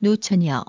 노처녀